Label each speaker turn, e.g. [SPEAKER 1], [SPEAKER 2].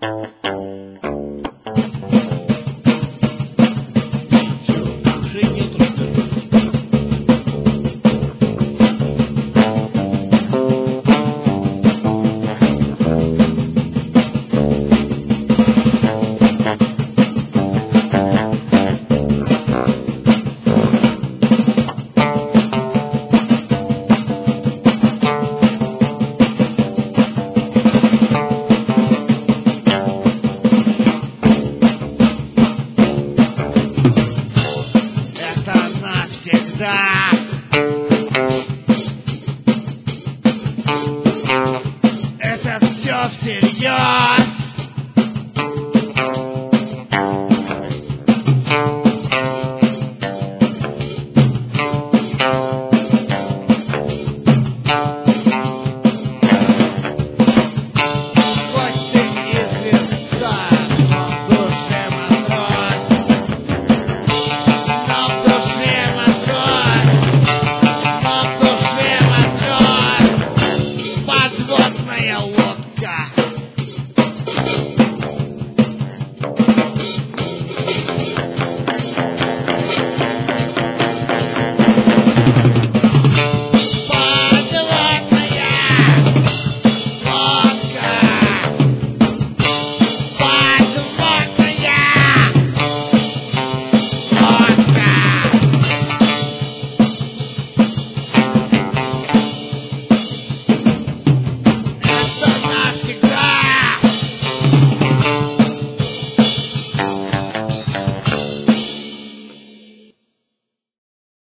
[SPEAKER 1] Thank you. Навсегда. Это все всерьез.